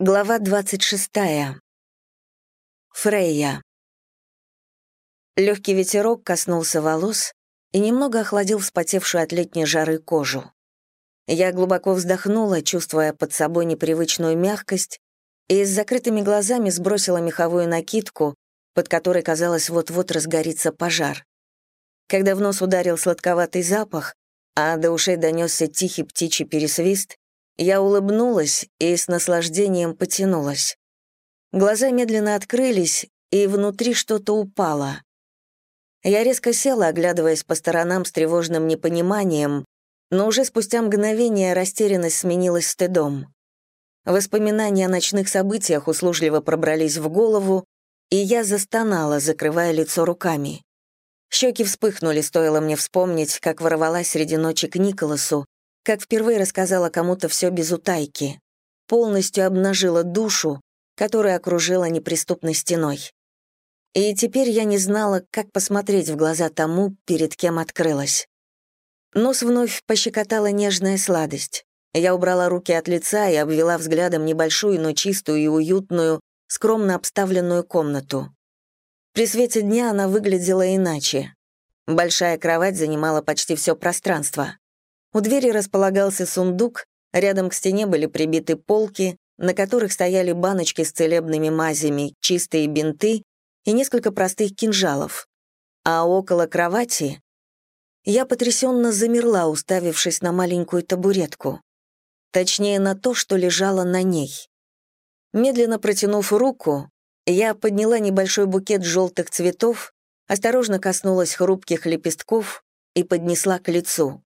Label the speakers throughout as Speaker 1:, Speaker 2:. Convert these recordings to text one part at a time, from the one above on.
Speaker 1: Глава 26. Фрейя. Легкий ветерок коснулся волос и немного охладил вспотевшую от летней жары кожу. Я глубоко вздохнула, чувствуя под собой непривычную мягкость, и с закрытыми глазами сбросила меховую накидку, под которой, казалось, вот-вот разгорится пожар. Когда в нос ударил сладковатый запах, а до ушей донесся тихий птичий пересвист, я улыбнулась и с наслаждением потянулась. Глаза медленно открылись, и внутри что-то упало. Я резко села, оглядываясь по сторонам с тревожным непониманием, но уже спустя мгновение растерянность сменилась стыдом. Воспоминания о ночных событиях услужливо пробрались в голову, и я застонала, закрывая лицо руками. Щеки вспыхнули, стоило мне вспомнить, как ворвалась среди ночи к Николасу, как впервые рассказала кому-то все без утайки, полностью обнажила душу, которая окружила неприступной стеной. И теперь я не знала, как посмотреть в глаза тому, перед кем открылась. Нос вновь пощекотала нежная сладость. Я убрала руки от лица и обвела взглядом небольшую, но чистую и уютную, скромно обставленную комнату. При свете дня она выглядела иначе. Большая кровать занимала почти все пространство. У двери располагался сундук, рядом к стене были прибиты полки, на которых стояли баночки с целебными мазями, чистые бинты и несколько простых кинжалов. А около кровати я потрясенно замерла, уставившись на маленькую табуретку. Точнее, на то, что лежало на ней. Медленно протянув руку, я подняла небольшой букет желтых цветов, осторожно коснулась хрупких лепестков и поднесла к лицу.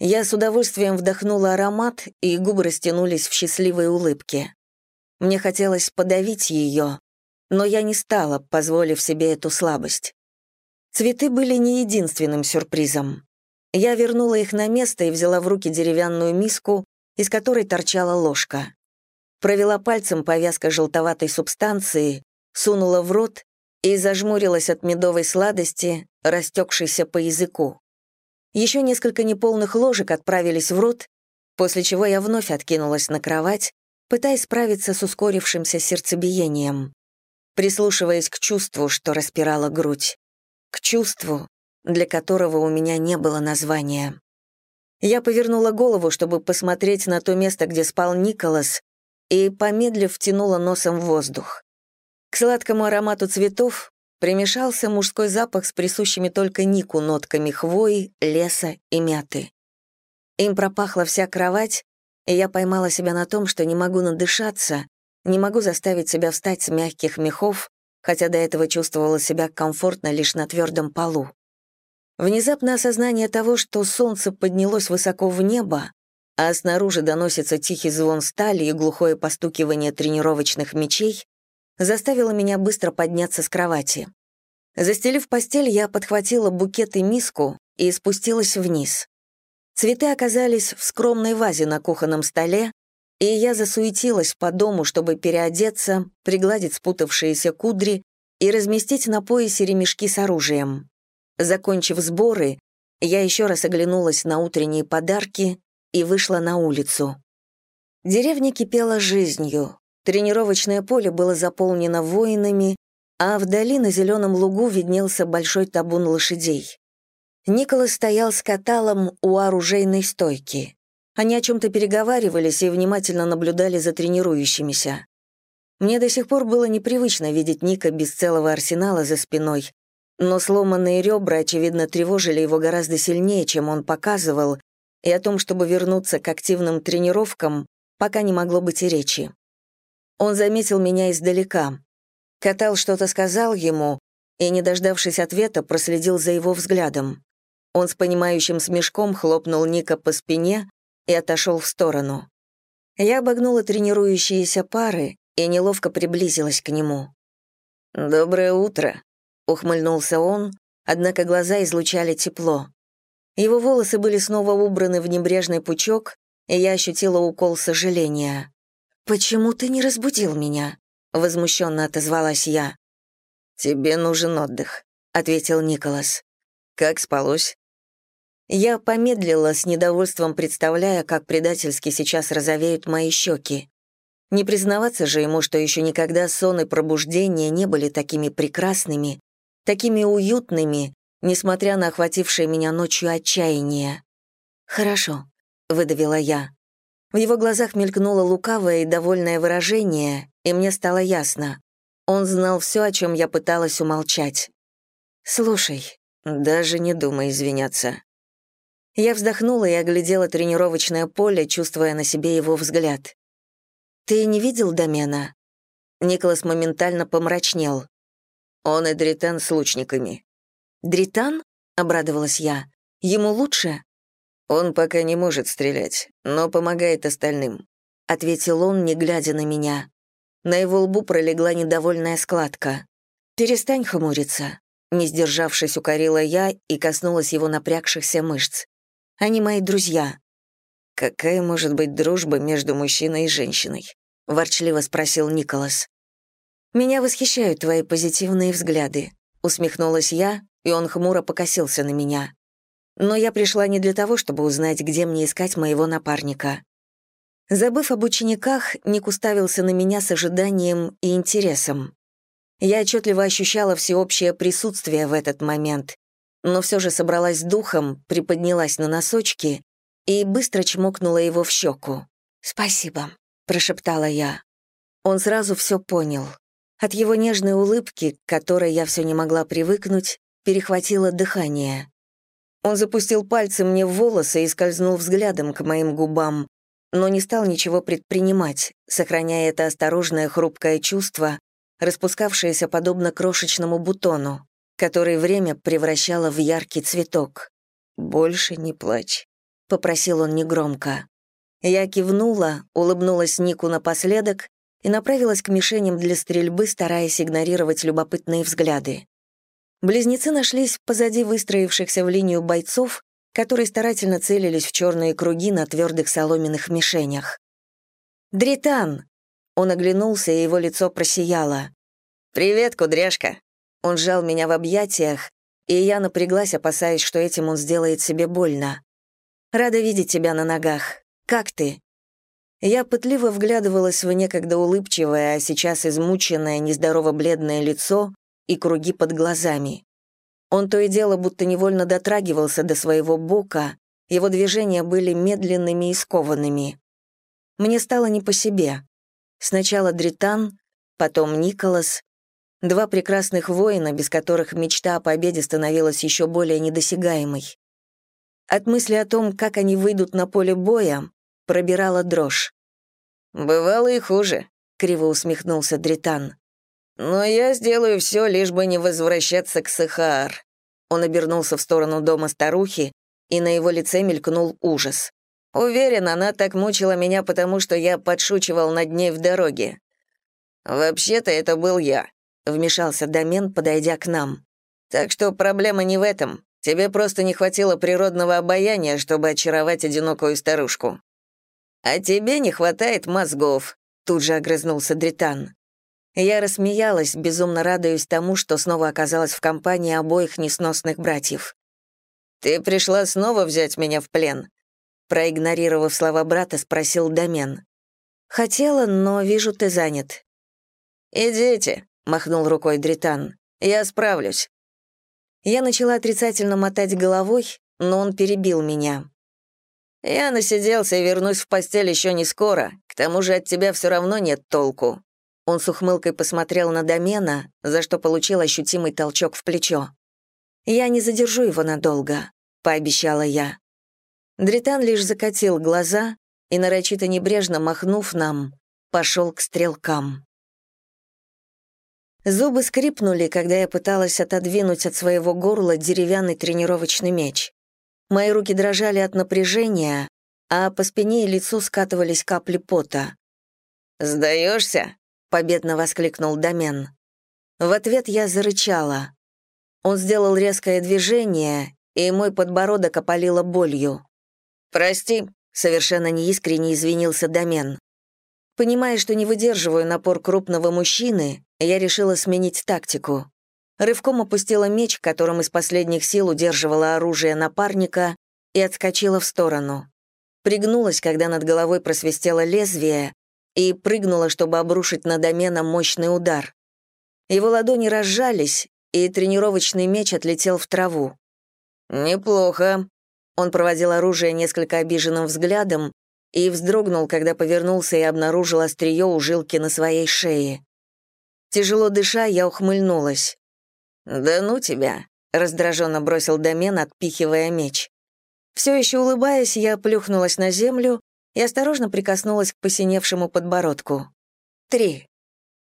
Speaker 1: Я с удовольствием вдохнула аромат, и губы растянулись в счастливой улыбке. Мне хотелось подавить ее, но я не стала, позволив себе эту слабость. Цветы были не единственным сюрпризом. Я вернула их на место и взяла в руки деревянную миску, из которой торчала ложка. Провела пальцем по вязкой желтоватой субстанции, сунула в рот и зажмурилась от медовой сладости, растекшейся по языку. Еще несколько неполных ложек отправились в рот, после чего я вновь откинулась на кровать, пытаясь справиться с ускорившимся сердцебиением, прислушиваясь к чувству, что распирало грудь, к чувству, для которого у меня не было названия. Я повернула голову, чтобы посмотреть на то место, где спал Николас, и, помедлив, втянула носом в воздух. К сладкому аромату цветов примешался мужской запах с присущими только Нику нотками хвои, леса и мяты. Им пропахла вся кровать, и я поймала себя на том, что не могу надышаться, не могу заставить себя встать с мягких мехов, хотя до этого чувствовала себя комфортно лишь на твердом полу. Внезапное осознание того, что солнце поднялось высоко в небо, а снаружи доносится тихий звон стали и глухое постукивание тренировочных мечей, заставила меня быстро подняться с кровати. Застелив постель, я подхватила букет и миску и спустилась вниз. Цветы оказались в скромной вазе на кухонном столе, и я засуетилась по дому, чтобы переодеться, пригладить спутавшиеся кудри и разместить на поясе ремешки с оружием. Закончив сборы, я еще раз оглянулась на утренние подарки и вышла на улицу. Деревня кипела жизнью. Тренировочное поле было заполнено воинами, а вдали на зеленом лугу виднелся большой табун лошадей. Николас стоял с каталом у оружейной стойки. Они о чем-то переговаривались и внимательно наблюдали за тренирующимися. Мне до сих пор было непривычно видеть Ника без целого арсенала за спиной, но сломанные ребра, очевидно, тревожили его гораздо сильнее, чем он показывал, и о том, чтобы вернуться к активным тренировкам, пока не могло быть и речи. Он заметил меня издалека. Катал что-то сказал ему, и, не дождавшись ответа, проследил за его взглядом. Он с понимающим смешком хлопнул Ника по спине и отошел в сторону. Я обогнула тренирующиеся пары и неловко приблизилась к нему. «Доброе утро», — ухмыльнулся он, однако глаза излучали тепло. Его волосы были снова убраны в небрежный пучок, и я ощутила укол сожаления. «Почему ты не разбудил меня?» — возмущенно отозвалась я. «Тебе нужен отдых», — ответил Николас. «Как спалось?» Я помедлила с недовольством, представляя, как предательски сейчас розовеют мои щеки. Не признаваться же ему, что еще никогда сон и пробуждение не были такими прекрасными, такими уютными, несмотря на охватившее меня ночью отчаяние. «Хорошо», — выдавила я. В его глазах мелькнуло лукавое и довольное выражение, и мне стало ясно. Он знал все, о чем я пыталась умолчать. «Слушай, даже не думай извиняться». Я вздохнула и оглядела тренировочное поле, чувствуя на себе его взгляд. «Ты не видел домена?» Николас моментально помрачнел. «Он и Дритан с лучниками». «Дритан?» — обрадовалась я. «Ему лучше?» «Он пока не может стрелять, но помогает остальным», — ответил он, не глядя на меня. На его лбу пролегла недовольная складка. «Перестань хмуриться», — не сдержавшись, укорила я и коснулась его напрягшихся мышц. «Они мои друзья». «Какая может быть дружба между мужчиной и женщиной?» — ворчливо спросил Николас. «Меня восхищают твои позитивные взгляды», — усмехнулась я, и он хмуро покосился на меня. Но я пришла не для того, чтобы узнать, где мне искать моего напарника. Забыв об учениках, Ник уставился на меня с ожиданием и интересом. Я отчетливо ощущала всеобщее присутствие в этот момент, но все же собралась с духом, приподнялась на носочки и быстро чмокнула его в щеку. «Спасибо», — прошептала я. Он сразу все понял. От его нежной улыбки, к которой я все не могла привыкнуть, перехватило дыхание. Он запустил пальцы мне в волосы и скользнул взглядом к моим губам, но не стал ничего предпринимать, сохраняя это осторожное хрупкое чувство, распускавшееся подобно крошечному бутону, который время превращало в яркий цветок. «Больше не плачь», — попросил он негромко. Я кивнула, улыбнулась Нику напоследок и направилась к мишеням для стрельбы, стараясь игнорировать любопытные взгляды. Близнецы нашлись позади выстроившихся в линию бойцов, которые старательно целились в черные круги на твердых соломенных мишенях. «Дритан!» Он оглянулся, и его лицо просияло. «Привет, кудряшка!» Он сжал меня в объятиях, и я напряглась, опасаясь, что этим он сделает себе больно. «Рада видеть тебя на ногах. Как ты?» Я пытливо вглядывалась в некогда улыбчивое, а сейчас измученное, нездорово бледное лицо, и круги под глазами. Он то и дело будто невольно дотрагивался до своего бока, его движения были медленными и скованными. Мне стало не по себе. Сначала Дритан, потом Николас, два прекрасных воина, без которых мечта о победе становилась еще более недосягаемой. От мысли о том, как они выйдут на поле боя, пробирала дрожь. «Бывало и хуже», — криво усмехнулся Дритан. «Но я сделаю все, лишь бы не возвращаться к Сахар». Он обернулся в сторону дома старухи, и на его лице мелькнул ужас. «Уверен, она так мучила меня, потому что я подшучивал над ней в дороге». «Вообще-то это был я», — вмешался Домен, подойдя к нам. «Так что проблема не в этом. Тебе просто не хватило природного обаяния, чтобы очаровать одинокую старушку». «А тебе не хватает мозгов», — тут же огрызнулся Дритан. Я рассмеялась, безумно радуясь тому, что снова оказалась в компании обоих несносных братьев. «Ты пришла снова взять меня в плен?» Проигнорировав слова брата, спросил Домен. «Хотела, но вижу, ты занят». «Идите», — махнул рукой Дритан. «Я справлюсь». Я начала отрицательно мотать головой, но он перебил меня. «Я насиделся и вернусь в постель еще не скоро, к тому же от тебя все равно нет толку. Он с ухмылкой посмотрел на Домена, за что получил ощутимый толчок в плечо. «Я не задержу его надолго», — пообещала я. Дритан лишь закатил глаза и, нарочито небрежно махнув нам, пошел к стрелкам. Зубы скрипнули, когда я пыталась отодвинуть от своего горла деревянный тренировочный меч. Мои руки дрожали от напряжения, а по спине и лицу скатывались капли пота. «Сдаешься?» — победно воскликнул Домен. В ответ я зарычала. Он сделал резкое движение, и мой подбородок опалило болью. «Прости», — совершенно неискренне извинился Домен. Понимая, что не выдерживаю напор крупного мужчины, я решила сменить тактику. Рывком опустила меч, которым из последних сил удерживала оружие напарника, и отскочила в сторону. Пригнулась, когда над головой просвистело лезвие, и прыгнула, чтобы обрушить на домена мощный удар. Его ладони разжались, и тренировочный меч отлетел в траву. «Неплохо». Он проводил оружие несколько обиженным взглядом и вздрогнул, когда повернулся и обнаружил острие у жилки на своей шее. Тяжело дыша, я ухмыльнулась. «Да ну тебя», — раздраженно бросил домен, отпихивая меч. Все еще улыбаясь, я плюхнулась на землю и осторожно прикоснулась к посиневшему подбородку. «Три».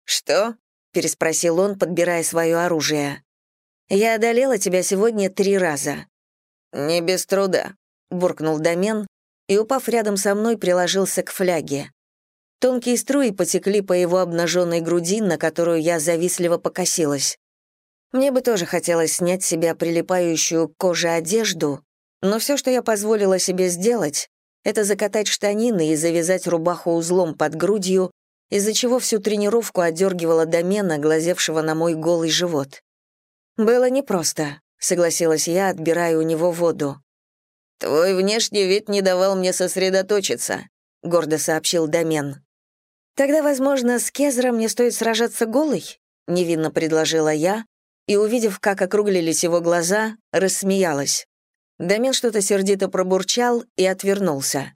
Speaker 1: «Что?» — переспросил он, подбирая свое оружие. «Я одолела тебя сегодня три раза». «Не без труда», — буркнул домен и, упав рядом со мной, приложился к фляге. Тонкие струи потекли по его обнаженной груди, на которую я завистливо покосилась. Мне бы тоже хотелось снять с себя прилипающую к коже одежду, но все, что я позволила себе сделать, это закатать штанины и завязать рубаху узлом под грудью, из-за чего всю тренировку отдергивала домена, глазевшего на мой голый живот. «Было непросто», — согласилась я, отбирая у него воду. «Твой внешний вид не давал мне сосредоточиться», — гордо сообщил домен. «Тогда, возможно, с Кезером мне стоит сражаться голой?» — невинно предложила я, и, увидев, как округлились его глаза, рассмеялась. Домен что-то сердито пробурчал и отвернулся.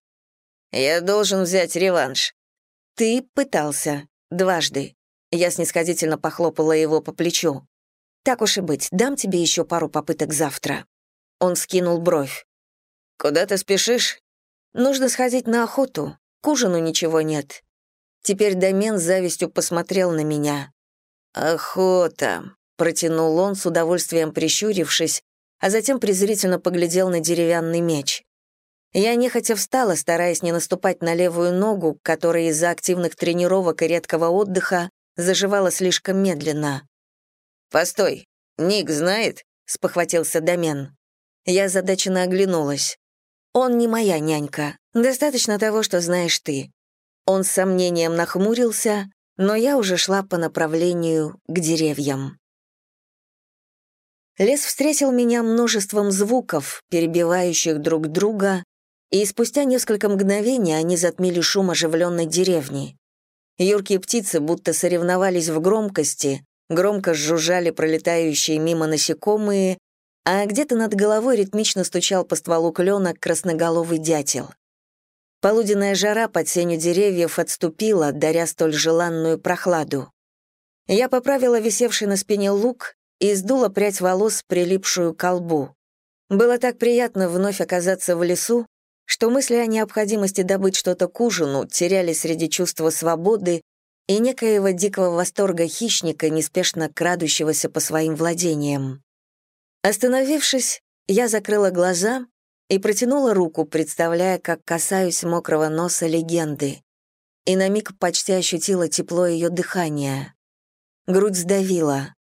Speaker 1: «Я должен взять реванш». «Ты пытался. Дважды». Я снисходительно похлопала его по плечу. «Так уж и быть, дам тебе еще пару попыток завтра». Он скинул бровь. «Куда ты спешишь?» «Нужно сходить на охоту. К ужину ничего нет. Теперь Домен с завистью посмотрел на меня. «Охота», — протянул он, с удовольствием прищурившись, а затем презрительно поглядел на деревянный меч. Я нехотя встала, стараясь не наступать на левую ногу, которая из-за активных тренировок и редкого отдыха заживала слишком медленно. «Постой, Ник знает?» — спохватился Домен. Я задаченно оглянулась. «Он не моя нянька. Достаточно того, что знаешь ты. Он с сомнением нахмурился, но я уже шла по направлению к деревьям. Лес встретил меня множеством звуков, перебивающих друг друга, и спустя несколько мгновений они затмили шум оживленной деревни. Юркие птицы будто соревновались в громкости, громко жужжали пролетающие мимо насекомые, а где-то над головой ритмично стучал по стволу клена красноголовый дятел. Полуденная жара под сенью деревьев отступила, даря столь желанную прохладу. Я поправила висевший на спине лук и сдула прядь волос, прилипшую к колбу. Было так приятно вновь оказаться в лесу, что мысли о необходимости добыть что-то к ужину теряли среди чувства свободы и некоего дикого восторга хищника, неспешно крадущегося по своим владениям. Остановившись, я закрыла глаза и протянула руку, представляя, как касаюсь мокрого носа легенды. И на миг почти ощутила тепло ее дыхания. Грудь сдавила.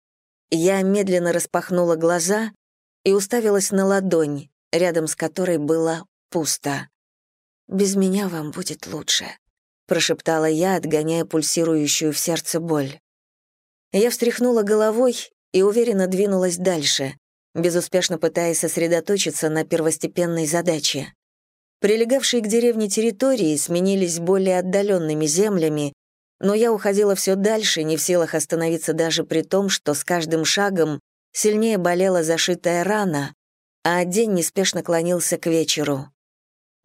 Speaker 1: Я медленно распахнула глаза и уставилась на ладонь, рядом с которой было пусто. «Без меня вам будет лучше», — прошептала я, отгоняя пульсирующую в сердце боль. Я встряхнула головой и уверенно двинулась дальше, безуспешно пытаясь сосредоточиться на первостепенной задаче. Прилегавшие к деревне территории сменились более отдаленными землями, но я уходила все дальше, не в силах остановиться даже при том, что с каждым шагом сильнее болела зашитая рана, а день неспешно клонился к вечеру.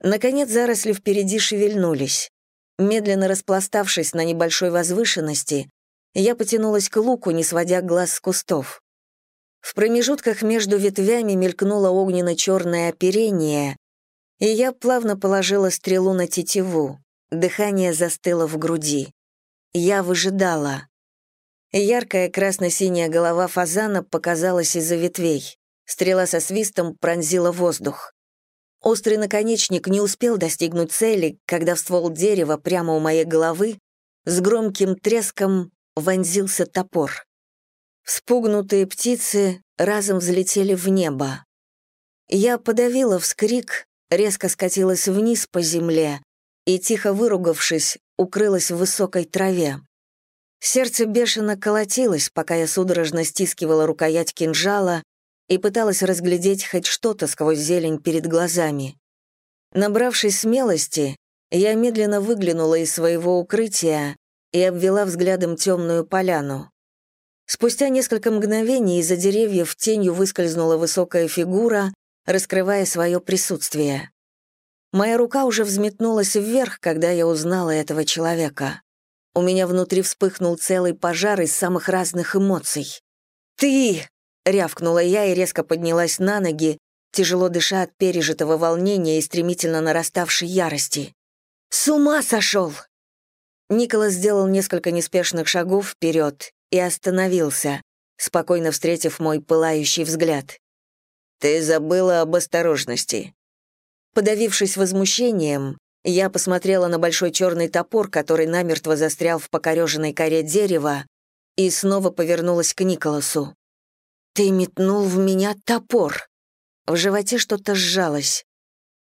Speaker 1: Наконец заросли впереди шевельнулись. Медленно распластавшись на небольшой возвышенности, я потянулась к луку, не сводя глаз с кустов. В промежутках между ветвями мелькнуло огненно-черное оперение, и я плавно положила стрелу на тетиву. Дыхание застыло в груди. Я выжидала. Яркая красно-синяя голова фазана показалась из-за ветвей. Стрела со свистом пронзила воздух. Острый наконечник не успел достигнуть цели, когда в ствол дерева прямо у моей головы с громким треском вонзился топор. Спугнутые птицы разом взлетели в небо. Я подавила вскрик, резко скатилась вниз по земле и, тихо выругавшись, укрылась в высокой траве. Сердце бешено колотилось, пока я судорожно стискивала рукоять кинжала и пыталась разглядеть хоть что-то сквозь зелень перед глазами. Набравшись смелости, Я медленно выглянула из своего укрытия и обвела взглядом темную поляну. Спустя несколько мгновений из-за деревьев тенью выскользнула высокая фигура, раскрывая свое присутствие. Моя рука уже взметнулась вверх, когда я узнала этого человека. У меня внутри вспыхнул целый пожар из самых разных эмоций. «Ты!» — рявкнула я и резко поднялась на ноги, тяжело дыша от пережитого волнения и стремительно нараставшей ярости. «С ума сошел!» Николас сделал несколько неспешных шагов вперед и остановился, спокойно встретив мой пылающий взгляд. «Ты забыла об осторожности». Подавившись возмущением, я посмотрела на большой черный топор, который намертво застрял в покореженной коре дерева, и снова повернулась к Николасу. «Ты метнул в меня топор!» В животе что-то сжалось.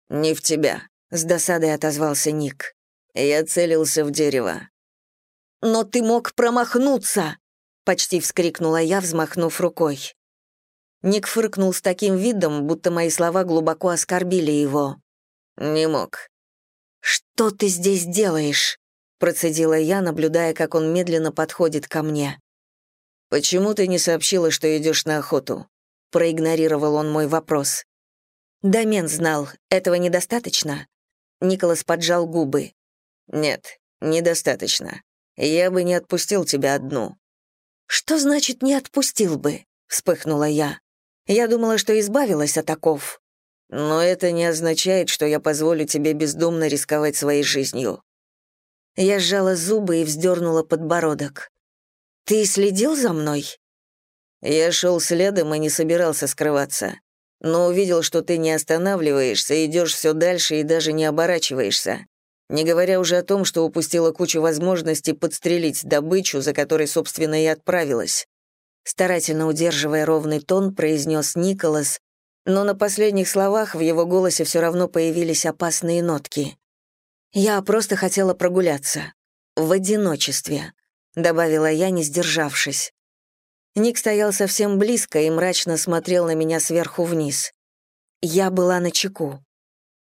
Speaker 1: «Не в тебя», — с досадой отозвался Ник. Я целился в дерево. «Но ты мог промахнуться!» почти вскрикнула я, взмахнув рукой. Ник фыркнул с таким видом, будто мои слова глубоко оскорбили его. «Не мог». «Что ты здесь делаешь?» процедила я, наблюдая, как он медленно подходит ко мне. «Почему ты не сообщила, что идешь на охоту?» проигнорировал он мой вопрос. «Домен знал, этого недостаточно?» Николас поджал губы. «Нет, недостаточно. Я бы не отпустил тебя одну. «Что значит «не отпустил бы»?» — вспыхнула я. «Я думала, что избавилась от оков». «Но это не означает, что я позволю тебе бездумно рисковать своей жизнью». Я сжала зубы и вздернула подбородок. «Ты следил за мной?» Я шел следом и не собирался скрываться. Но увидел, что ты не останавливаешься, идешь все дальше и даже не оборачиваешься не говоря уже о том, что упустила кучу возможностей подстрелить добычу, за которой, собственно, и отправилась. Старательно удерживая ровный тон, произнес Николас, но на последних словах в его голосе все равно появились опасные нотки. «Я просто хотела прогуляться. В одиночестве», — добавила я, не сдержавшись. Ник стоял совсем близко и мрачно смотрел на меня сверху вниз. Я была на чеку.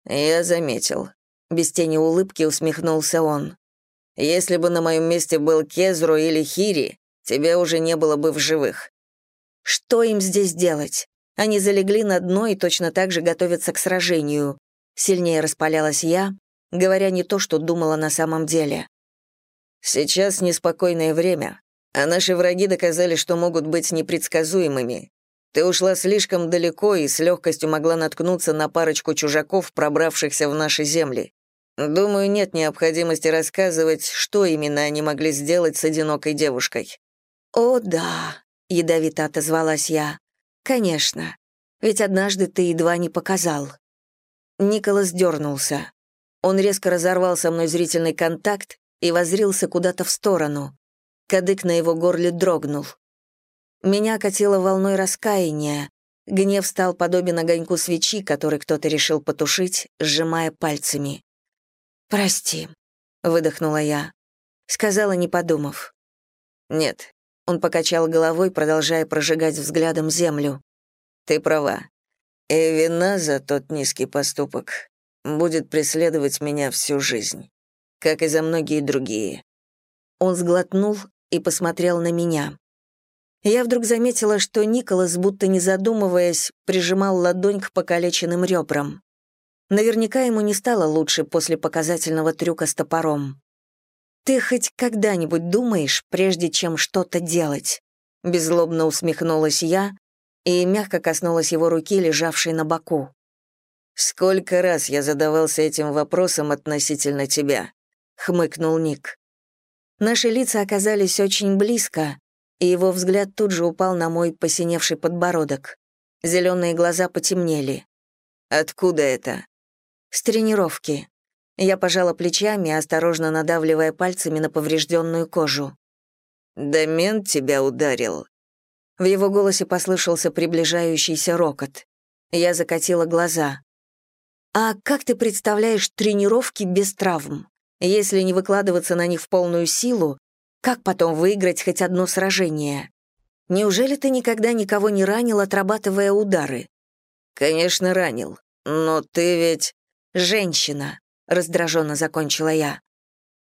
Speaker 1: «Я заметил», без тени улыбки усмехнулся он. «Если бы на моем месте был Кезру или Хири, тебя уже не было бы в живых». «Что им здесь делать? Они залегли на дно и точно так же готовятся к сражению». Сильнее распалялась я, говоря не то, что думала на самом деле. «Сейчас неспокойное время, а наши враги доказали, что могут быть непредсказуемыми. Ты ушла слишком далеко и с легкостью могла наткнуться на парочку чужаков, пробравшихся в наши земли. Думаю, нет необходимости рассказывать, что именно они могли сделать с одинокой девушкой. «О, да», — ядовито отозвалась я. «Конечно. Ведь однажды ты едва не показал». Николас дернулся. Он резко разорвал со мной зрительный контакт и возрился куда-то в сторону. Кадык на его горле дрогнул. Меня катило волной раскаяния. Гнев стал подобен огоньку свечи, который кто-то решил потушить, сжимая пальцами. «Прости», — выдохнула я. Сказала, не подумав. «Нет», — он покачал головой, продолжая прожигать взглядом землю. «Ты права. И вина за тот низкий поступок будет преследовать меня всю жизнь, как и за многие другие». Он сглотнул и посмотрел на меня. Я вдруг заметила, что Николас, будто не задумываясь, прижимал ладонь к покалеченным ребрам. Наверняка ему не стало лучше после показательного трюка с топором. «Ты хоть когда-нибудь думаешь, прежде чем что-то делать?» Беззлобно усмехнулась я и мягко коснулась его руки, лежавшей на боку. «Сколько раз я задавался этим вопросом относительно тебя?» — хмыкнул Ник. Наши лица оказались очень близко, и его взгляд тут же упал на мой посиневший подбородок. Зеленые глаза потемнели. «Откуда это?» «С тренировки». Я пожала плечами, осторожно надавливая пальцами на поврежденную кожу. «Домен тебя ударил». В его голосе послышался приближающийся рокот. Я закатила глаза. «А как ты представляешь тренировки без травм? Если не выкладываться на них в полную силу, как потом выиграть хоть одно сражение? Неужели ты никогда никого не ранил, отрабатывая удары? Конечно, ранил. Но ты ведь женщина, — раздраженно закончила я.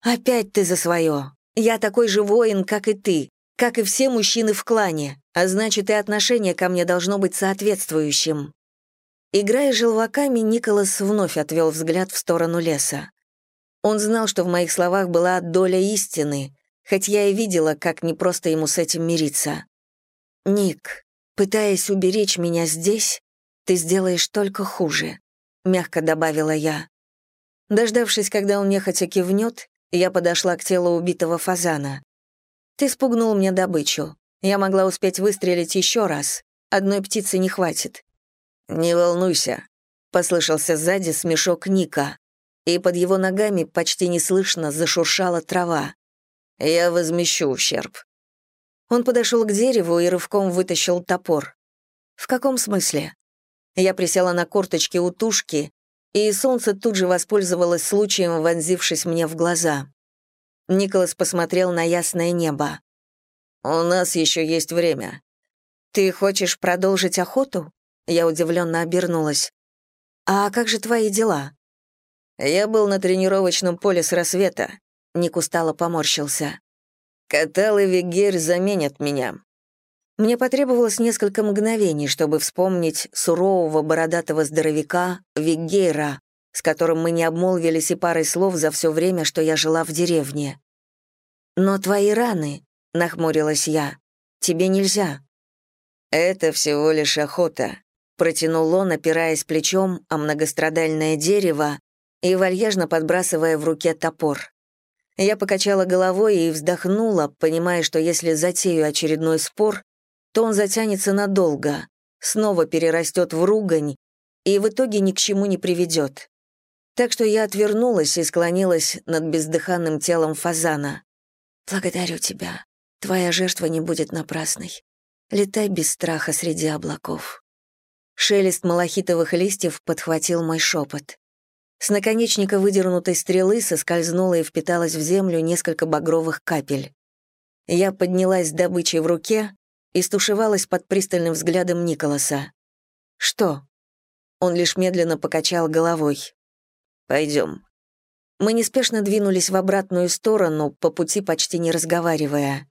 Speaker 1: «Опять ты за свое. Я такой же воин, как и ты, как и все мужчины в клане, а значит, и отношение ко мне должно быть соответствующим». Играя желваками, Николас вновь отвел взгляд в сторону леса. Он знал, что в моих словах была доля истины, хоть я и видела, как непросто ему с этим мириться. «Ник, пытаясь уберечь меня здесь, ты сделаешь только хуже», — мягко добавила я. Дождавшись, когда он нехотя кивнет, я подошла к телу убитого фазана. «Ты спугнул мне добычу. Я могла успеть выстрелить еще раз. Одной птицы не хватит. «Не волнуйся», — послышался сзади смешок Ника, и под его ногами почти неслышно зашуршала трава. «Я возмещу ущерб». Он подошел к дереву и рывком вытащил топор. «В каком смысле?» Я присела на корточки у тушки, и солнце тут же воспользовалось случаем, вонзившись мне в глаза. Николас посмотрел на ясное небо. «У нас еще есть время». «Ты хочешь продолжить охоту?» Я удивленно обернулась. «А как же твои дела?» «Я был на тренировочном поле с рассвета», — Ник устало поморщился. «Катал и Вигер заменят меня». Мне потребовалось несколько мгновений, чтобы вспомнить сурового бородатого здоровяка Виггейра, с которым мы не обмолвились и парой слов за все время, что я жила в деревне. «Но твои раны», — нахмурилась я, — «тебе нельзя». «Это всего лишь охота», протянул он, опираясь плечом о многострадальное дерево и вальяжно подбрасывая в руке топор. Я покачала головой и вздохнула, понимая, что если затею очередной спор, то он затянется надолго, снова перерастет в ругань и в итоге ни к чему не приведет. Так что я отвернулась и склонилась над бездыханным телом фазана. «Благодарю тебя. Твоя жертва не будет напрасной. Летай без страха среди облаков». Шелест малахитовых листьев подхватил мой шепот. С наконечника выдернутой стрелы соскользнула и впиталась в землю несколько багровых капель. Я поднялась с добычей в руке и стушевалась под пристальным взглядом Николаса. «Что?» Он лишь медленно покачал головой. «Пойдем». Мы неспешно двинулись в обратную сторону, по пути почти не разговаривая.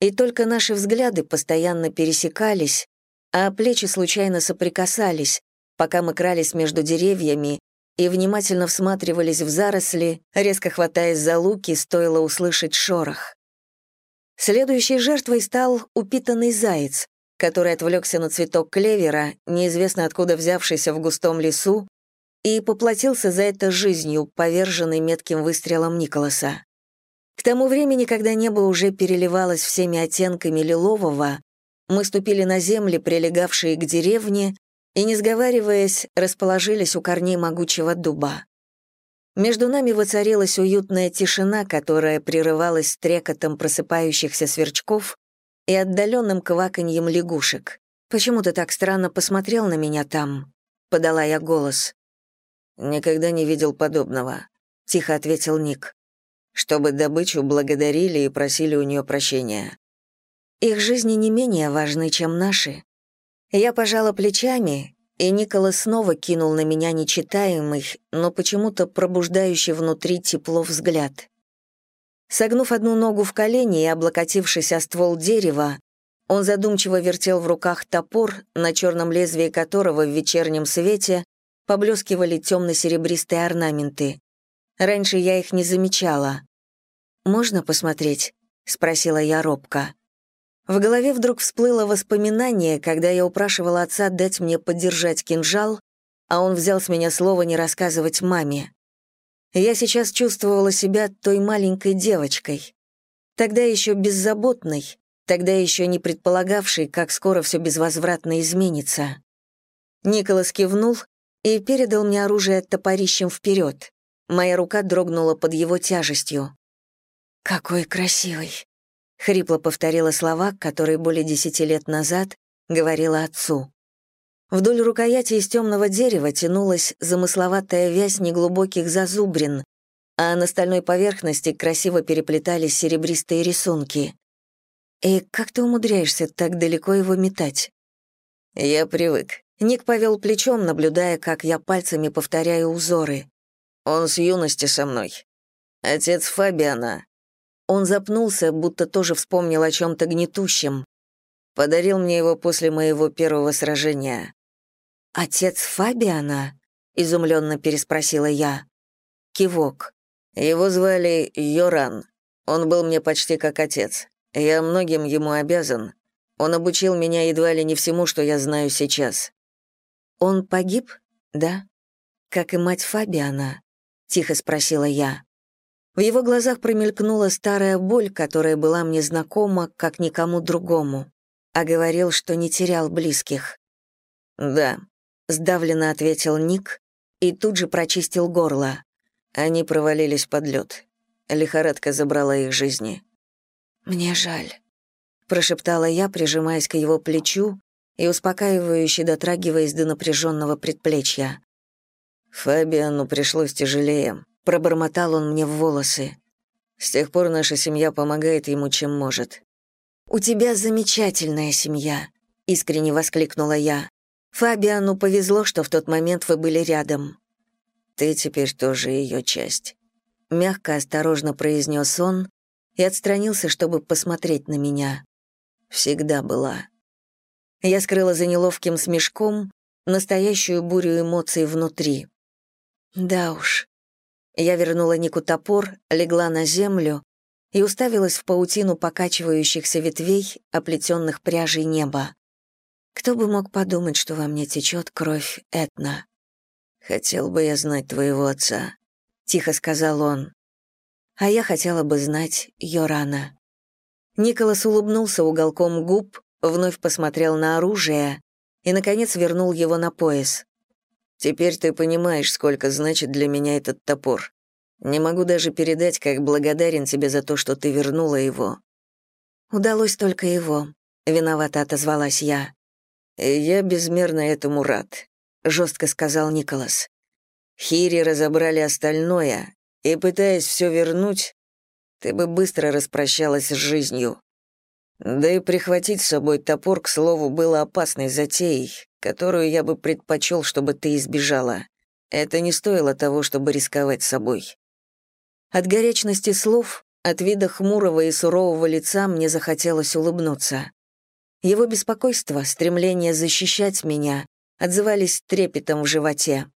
Speaker 1: И только наши взгляды постоянно пересекались, а плечи случайно соприкасались, пока мы крались между деревьями и внимательно всматривались в заросли, резко хватаясь за луки, стоило услышать шорох. Следующей жертвой стал упитанный заяц, который отвлекся на цветок клевера, неизвестно откуда взявшийся в густом лесу, и поплатился за это жизнью, поверженной метким выстрелом Николаса. К тому времени, когда небо уже переливалось всеми оттенками лилового, мы ступили на земли, прилегавшие к деревне, и, не сговариваясь, расположились у корней могучего дуба. Между нами воцарилась уютная тишина, которая прерывалась трекотом просыпающихся сверчков и отдаленным кваканьем лягушек. «Почему ты так странно посмотрел на меня там?» — подала я голос. «Никогда не видел подобного», — тихо ответил Ник. «Чтобы добычу благодарили и просили у нее прощения. Их жизни не менее важны, чем наши. Я пожала плечами, и Николас снова кинул на меня нечитаемый, но почему-то пробуждающий внутри тепло взгляд. Согнув одну ногу в колени и облокотившись о ствол дерева, он задумчиво вертел в руках топор, на черном лезвии которого в вечернем свете поблескивали темно-серебристые орнаменты. Раньше я их не замечала. «Можно посмотреть?» — спросила я робко. В голове вдруг всплыло воспоминание, когда я упрашивала отца дать мне подержать кинжал, а он взял с меня слово не рассказывать маме. Я сейчас чувствовала себя той маленькой девочкой. Тогда еще беззаботной, тогда еще не предполагавшей, как скоро все безвозвратно изменится. Николас кивнул и передал мне оружие топорищем вперед. Моя рука дрогнула под его тяжестью. «Какой красивый!» — хрипло повторила слова, которые более десяти лет назад говорила отцу. Вдоль рукояти из темного дерева тянулась замысловатая вязь неглубоких зазубрин, а на стальной поверхности красиво переплетались серебристые рисунки. «И как ты умудряешься так далеко его метать?» «Я привык». Ник повел плечом, наблюдая, как я пальцами повторяю узоры. Он с юности со мной. Отец Фабиана. Он запнулся, будто тоже вспомнил о чем-то гнетущем. Подарил мне его после моего первого сражения. «Отец Фабиана?» — изумленно переспросила я. Кивок. Его звали Йоран. Он был мне почти как отец. Я многим ему обязан. Он обучил меня едва ли не всему, что я знаю сейчас. Он погиб, да? Как и мать Фабиана? Тихо спросила я. В его глазах промелькнула старая боль, которая была мне знакома, как никому другому, а говорил, что не терял близких. «Да», — сдавленно ответил Ник и тут же прочистил горло. Они провалились под лед. Лихорадка забрала их жизни. «Мне жаль», — прошептала я, прижимаясь к его плечу и успокаивающе дотрагиваясь до напряженного предплечья. Фабиану пришлось тяжелее. Пробормотал он мне в волосы. С тех пор наша семья помогает ему, чем может. «У тебя замечательная семья», — искренне воскликнула я. «Фабиану повезло, что в тот момент вы были рядом». «Ты теперь тоже ее часть», — мягко, осторожно произнес он и отстранился, чтобы посмотреть на меня. «Всегда была». Я скрыла за неловким смешком настоящую бурю эмоций внутри. Да уж. Я вернула Нику топор, легла на землю и уставилась в паутину покачивающихся ветвей, оплетенных пряжей неба. Кто бы мог подумать, что во мне течет кровь Этна? «Хотел бы я знать твоего отца», — тихо сказал он. А я хотела бы знать Йорана. Николас улыбнулся уголком губ, вновь посмотрел на оружие и, наконец, вернул его на пояс. Теперь ты понимаешь, сколько значит для меня этот топор. Не могу даже передать, как благодарен тебе за то, что ты вернула его». «Удалось только его», — виновато отозвалась я. И «Я безмерно этому рад», — жестко сказал Николас. «Хири разобрали остальное, и, пытаясь все вернуть, ты бы быстро распрощалась с жизнью. Да и прихватить с собой топор, к слову, было опасной затеей, которую я бы предпочел, чтобы ты избежала. Это не стоило того, чтобы рисковать собой. От горячности слов, от вида хмурого и сурового лица мне захотелось улыбнуться. Его беспокойство, стремление защищать меня отзывались трепетом в животе.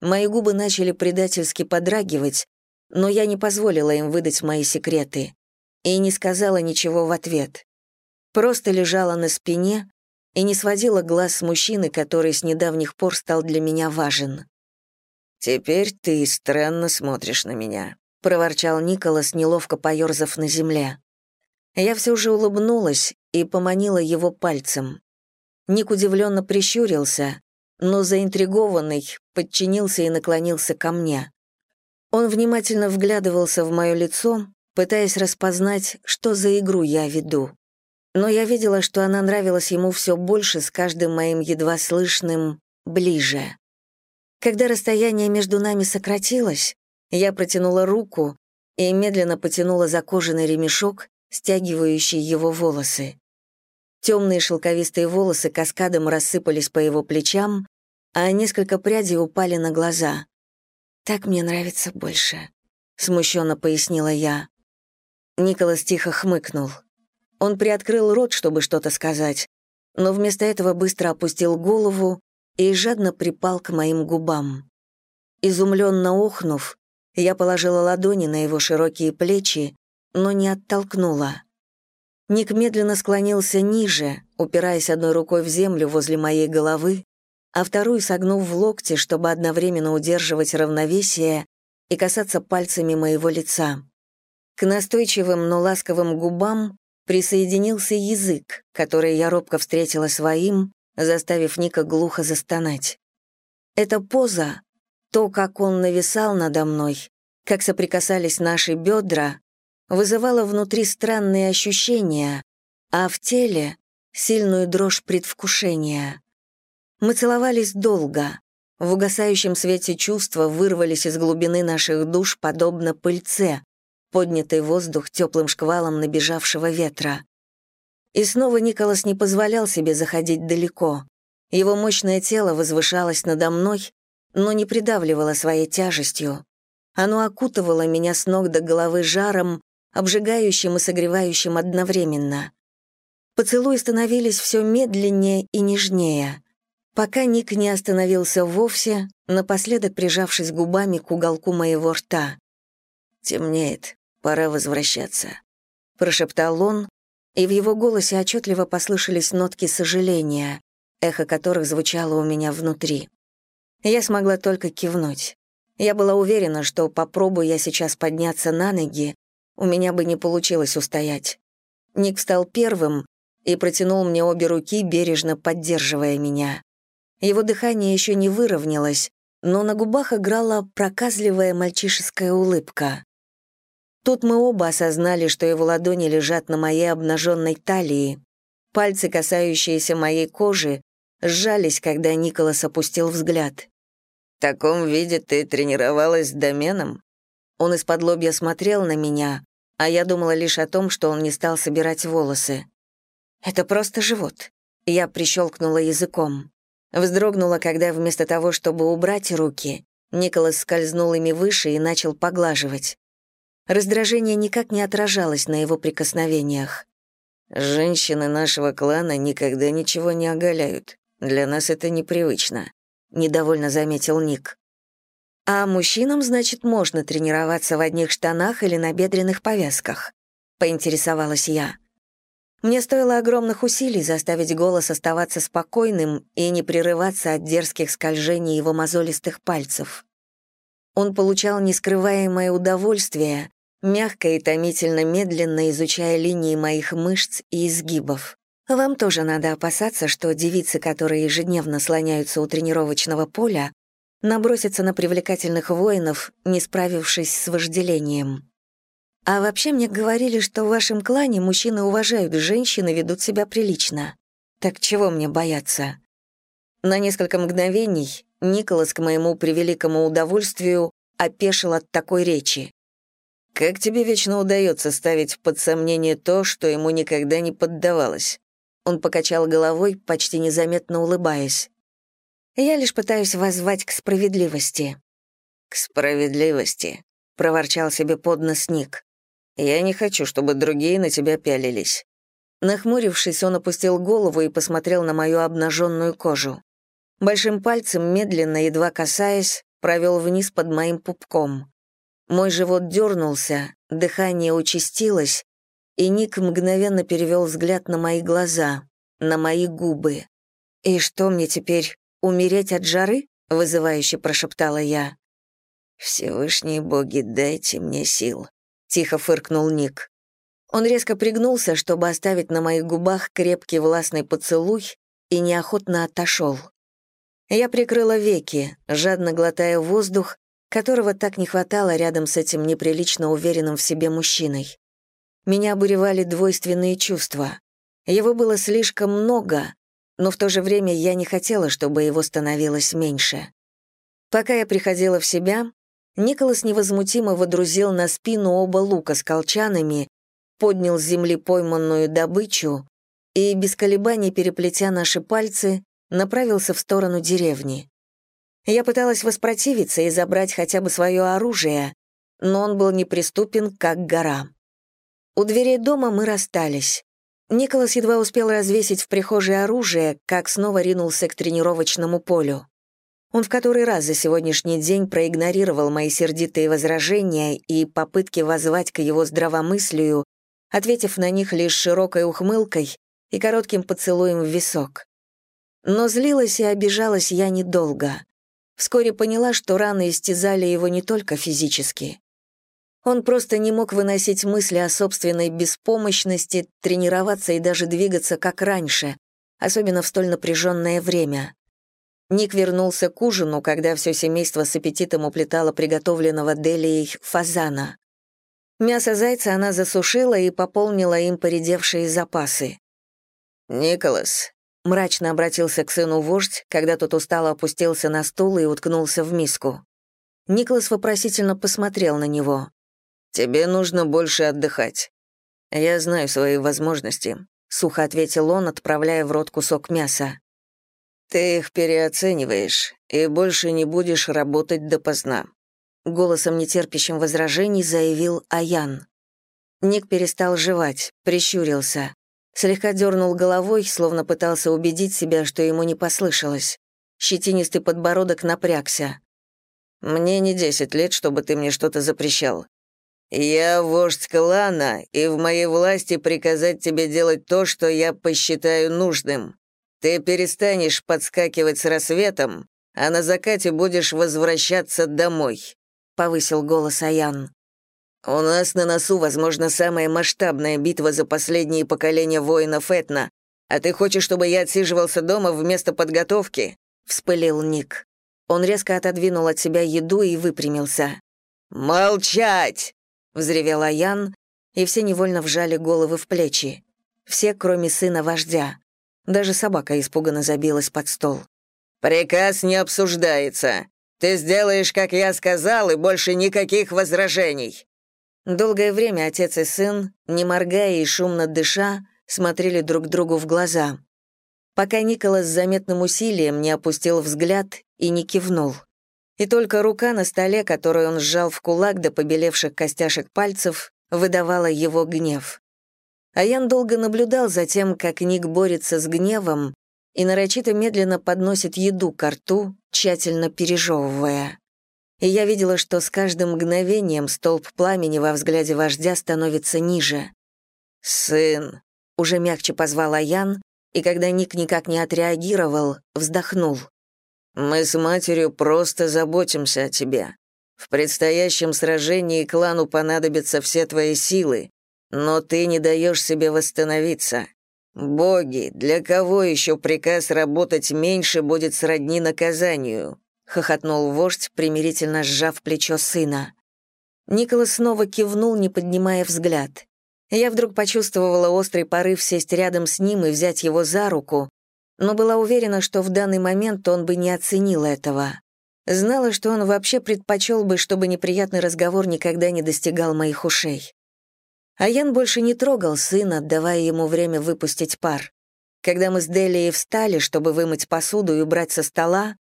Speaker 1: Мои губы начали предательски подрагивать, но я не позволила им выдать мои секреты и не сказала ничего в ответ. Просто лежала на спине, и не сводила глаз с мужчины, который с недавних пор стал для меня важен. «Теперь ты странно смотришь на меня», — проворчал Николас, неловко поёрзав на земле. Я все же улыбнулась и поманила его пальцем. Ник удивленно прищурился, но заинтригованный подчинился и наклонился ко мне. Он внимательно вглядывался в мое лицо, пытаясь распознать, что за игру я веду но я видела, что она нравилась ему все больше с каждым моим едва слышным «ближе». Когда расстояние между нами сократилось, я протянула руку и медленно потянула за кожаный ремешок, стягивающий его волосы. Темные шелковистые волосы каскадом рассыпались по его плечам, а несколько прядей упали на глаза. «Так мне нравится больше», — смущенно пояснила я. Николас тихо хмыкнул. Он приоткрыл рот, чтобы что-то сказать, но вместо этого быстро опустил голову и жадно припал к моим губам. Изумленно охнув, я положила ладони на его широкие плечи, но не оттолкнула. Ник медленно склонился ниже, упираясь одной рукой в землю возле моей головы, а вторую согнув в локте, чтобы одновременно удерживать равновесие и касаться пальцами моего лица. К настойчивым, но ласковым губам присоединился язык, который я робко встретила своим, заставив Ника глухо застонать. Эта поза, то, как он нависал надо мной, как соприкасались наши бедра, вызывало внутри странные ощущения, а в теле — сильную дрожь предвкушения. Мы целовались долго. В угасающем свете чувства вырвались из глубины наших душ подобно пыльце, поднятый воздух теплым шквалом набежавшего ветра. И снова Николас не позволял себе заходить далеко. Его мощное тело возвышалось надо мной, но не придавливало своей тяжестью. Оно окутывало меня с ног до головы жаром, обжигающим и согревающим одновременно. Поцелуи становились все медленнее и нежнее, пока Ник не остановился вовсе, напоследок прижавшись губами к уголку моего рта. «Темнеет, пора возвращаться», — прошептал он, и в его голосе отчетливо послышались нотки сожаления, эхо которых звучало у меня внутри. Я смогла только кивнуть. Я была уверена, что попробую я сейчас подняться на ноги, у меня бы не получилось устоять. Ник встал первым и протянул мне обе руки, бережно поддерживая меня. Его дыхание еще не выровнялось, но на губах играла проказливая мальчишеская улыбка. Тут мы оба осознали, что его ладони лежат на моей обнаженной талии. Пальцы, касающиеся моей кожи, сжались, когда Николас опустил взгляд.
Speaker 2: «В таком виде ты тренировалась с доменом?»
Speaker 1: Он из-под лобья смотрел на меня, а я думала лишь о том, что он не стал собирать волосы. «Это просто живот». Я прищелкнула языком. Вздрогнула, когда вместо того, чтобы убрать руки, Николас скользнул ими выше и начал поглаживать. Раздражение никак не отражалось на его прикосновениях.
Speaker 2: «Женщины нашего клана никогда ничего не оголяют. Для нас это непривычно», — недовольно заметил Ник.
Speaker 1: А мужчинам, значит, можно тренироваться в одних штанах или на бедренных повязках, поинтересовалась я. Мне стоило огромных усилий заставить голос оставаться спокойным и не прерываться от дерзких скольжений его мозолистых пальцев. Он получал нескрываемое удовольствие, мягко и томительно медленно изучая линии моих мышц и изгибов. Вам тоже надо опасаться, что девицы, которые ежедневно слоняются у тренировочного поля, наброситься на привлекательных воинов, не справившись с вожделением. А вообще мне говорили, что в вашем клане мужчины уважают женщин и ведут себя прилично. Так чего мне бояться? На несколько мгновений Николас, к моему превеликому удовольствию, опешил от такой речи.
Speaker 2: «Как тебе вечно удается ставить под сомнение то, что ему никогда не поддавалось?»
Speaker 1: Он покачал головой, почти незаметно улыбаясь. Я лишь пытаюсь воззвать к справедливости».
Speaker 2: «К справедливости», — проворчал себе под нос Ник. «Я не хочу, чтобы другие на тебя пялились».
Speaker 1: Нахмурившись, он опустил голову и посмотрел на мою обнаженную кожу. Большим пальцем, медленно, едва касаясь, провел вниз под моим пупком. Мой живот дернулся, дыхание участилось, и Ник мгновенно перевел взгляд на мои глаза, на мои губы. «И что мне теперь, «Умереть от жары?» — вызывающе прошептала я.
Speaker 2: «Всевышние боги, дайте мне сил», — тихо фыркнул Ник.
Speaker 1: Он резко пригнулся, чтобы оставить на моих губах крепкий властный поцелуй, и неохотно отошел. Я прикрыла веки, жадно глотая воздух, которого так не хватало рядом с этим неприлично уверенным в себе мужчиной. Меня обуревали двойственные чувства. Его было слишком много, но в то же время я не хотела, чтобы его становилось меньше. Пока я приходила в себя, Николас невозмутимо водрузил на спину оба лука с колчанами, поднял с земли пойманную добычу и, без колебаний переплетя наши пальцы, направился в сторону деревни. Я пыталась воспротивиться и забрать хотя бы свое оружие, но он был неприступен, как гора. У дверей дома мы расстались. Николас едва успел развесить в прихожей оружие, как снова ринулся к тренировочному полю. Он в который раз за сегодняшний день проигнорировал мои сердитые возражения и попытки воззвать к его здравомыслию, ответив на них лишь широкой ухмылкой и коротким поцелуем в висок. Но злилась и обижалась я недолго. Вскоре поняла, что раны истязали его не только физически. Он просто не мог выносить мысли о собственной беспомощности, тренироваться и даже двигаться как раньше, особенно в столь напряженное время. Ник вернулся к ужину, когда все семейство с аппетитом уплетало приготовленного Делией фазана. Мясо зайца она засушила и пополнила им поредевшие запасы.
Speaker 2: «Николас», —
Speaker 1: мрачно обратился к сыну вождь, когда тот устало опустился на стул и уткнулся в миску. Николас вопросительно посмотрел на него.
Speaker 2: «Тебе нужно больше отдыхать. Я знаю свои возможности», — сухо ответил он, отправляя в рот кусок мяса. «Ты их переоцениваешь и больше не будешь работать допоздна.
Speaker 1: — голосом нетерпящим возражений заявил Аян. Ник перестал жевать, прищурился. Слегка дернул головой, словно пытался убедить себя, что ему не послышалось. Щетинистый подбородок напрягся. «Мне не десять лет, чтобы ты мне что-то запрещал. Я вождь клана, и в моей власти приказать тебе делать то, что я посчитаю нужным. Ты перестанешь подскакивать с рассветом, а на закате будешь возвращаться домой», — повысил голос Аян. «У нас на носу, возможно, самая масштабная битва за последние поколения воинов Этна, а ты хочешь, чтобы я отсиживался дома вместо подготовки?» — вспылил Ник. Он резко отодвинул от себя еду и выпрямился. «Молчать!» — взревел Аян, и все невольно вжали головы в плечи. Все, кроме сына вождя. Даже собака испуганно забилась под стол. «Приказ не обсуждается. Ты сделаешь, как я сказал, и больше никаких возражений». Долгое время отец и сын, не моргая и шумно дыша, смотрели друг другу в глаза пока Николас с заметным усилием не опустил взгляд и не кивнул. И только рука на столе, которую он сжал в кулак до побелевших костяшек пальцев, выдавала его гнев. А Ян долго наблюдал за тем, как Ник борется с гневом и нарочито медленно подносит еду к рту, тщательно пережевывая. И я видела, что с каждым мгновением столб пламени во взгляде вождя становится ниже. «Сын», — уже мягче позвал Аян, и когда Ник никак не отреагировал, вздохнул. «Мы с матерью просто заботимся о тебе. В предстоящем сражении клану понадобятся все твои силы, но ты не даешь себе восстановиться. Боги, для кого еще приказ работать меньше будет сродни наказанию?» — хохотнул вождь, примирительно сжав плечо сына. Николас снова кивнул, не поднимая взгляд. Я вдруг почувствовала острый порыв сесть рядом с ним и взять его за руку, но была уверена, что в данный момент он бы не оценил этого. Знала, что он вообще предпочел бы, чтобы неприятный разговор никогда не достигал моих ушей. А Ян больше не трогал сына, давая ему время выпустить пар. Когда мы с Делией встали, чтобы вымыть посуду и убрать со стола,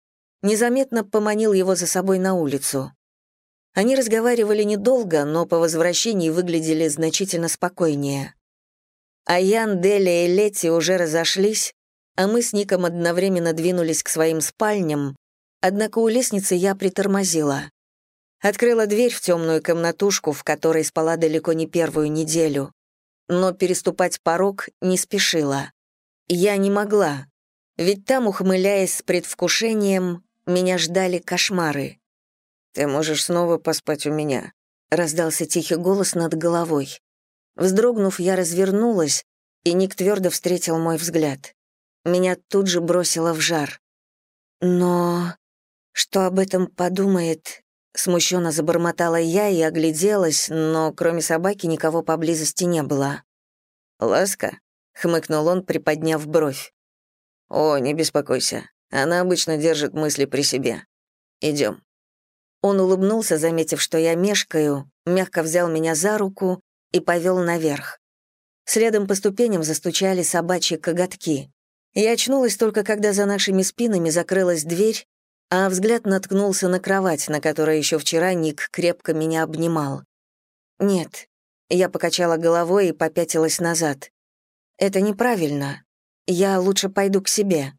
Speaker 1: незаметно поманил его за собой на улицу. Они разговаривали недолго, но по возвращении выглядели значительно спокойнее. Аян, Деля и Летти уже разошлись, а мы с Ником одновременно двинулись к своим спальням, однако у лестницы я притормозила. Открыла дверь в темную комнатушку, в которой спала далеко не первую неделю, но переступать порог не спешила. Я не могла, ведь там, ухмыляясь с предвкушением, меня ждали кошмары. «Ты можешь снова поспать у меня», — раздался тихий голос над головой. Вздрогнув, я развернулась, и Ник твердо встретил мой взгляд. Меня тут же бросило в жар. «Но... что об этом подумает...» Смущенно забормотала я и огляделась, но кроме собаки никого поблизости не было. «Ласка?» — хмыкнул он, приподняв бровь. «О, не беспокойся. Она обычно держит мысли при себе. Идем. Он улыбнулся, заметив, что я мешкаю, мягко взял меня за руку и повел наверх. Следом по ступеням застучали собачьи коготки. Я очнулась только когда за нашими спинами закрылась дверь, а взгляд наткнулся на кровать, на которой еще вчера Ник крепко меня обнимал. «Нет», — я покачала головой и попятилась назад. «Это неправильно. Я лучше пойду к себе».